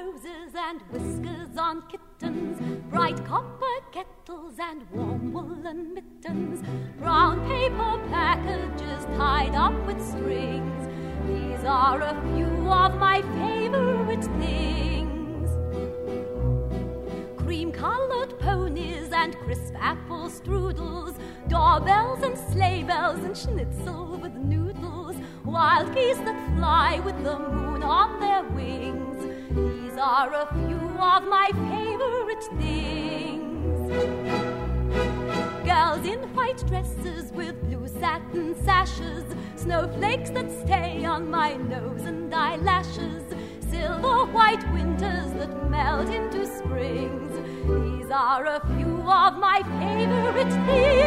noses and whiskers on kittens, bright copper kettles and warm woolen mittens, brown paper packages tied up with strings. These are a few of my favorite things. Cream colored ponies and crisp apple strudels, doorbells and sleigh bells and schnitzel with noodles, wild geese that fly with the moon on their wings. Are a few of my favorite things. Girls in white dresses with blue satin sashes, snowflakes that stay on my nose and eyelashes, silver white winters that melt into springs. These are a few of my favorite things.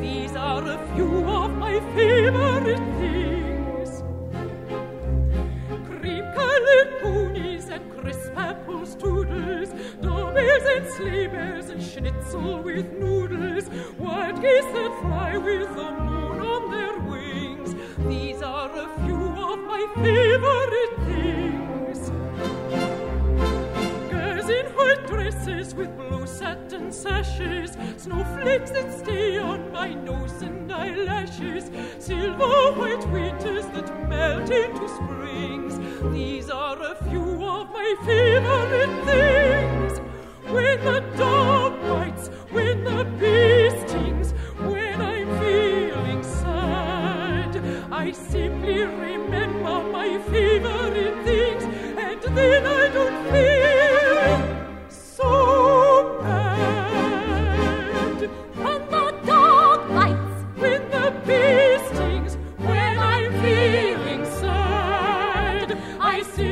These are a few of my favorite things. Crisp apple strudels, and sleigh bells and schnitzel with noodles, wild geese that fly with the moon on their wings. These are a few of my favorite things. Girls in white dresses with blue satin sashes, snowflakes that stay on my nose and eyelashes, silver white winters that melt into springs. These are a few of my favorite things. When the dog bites, when the bee stings, when I'm feeling sad, I simply remember my favorite things, and then I don't feel. see.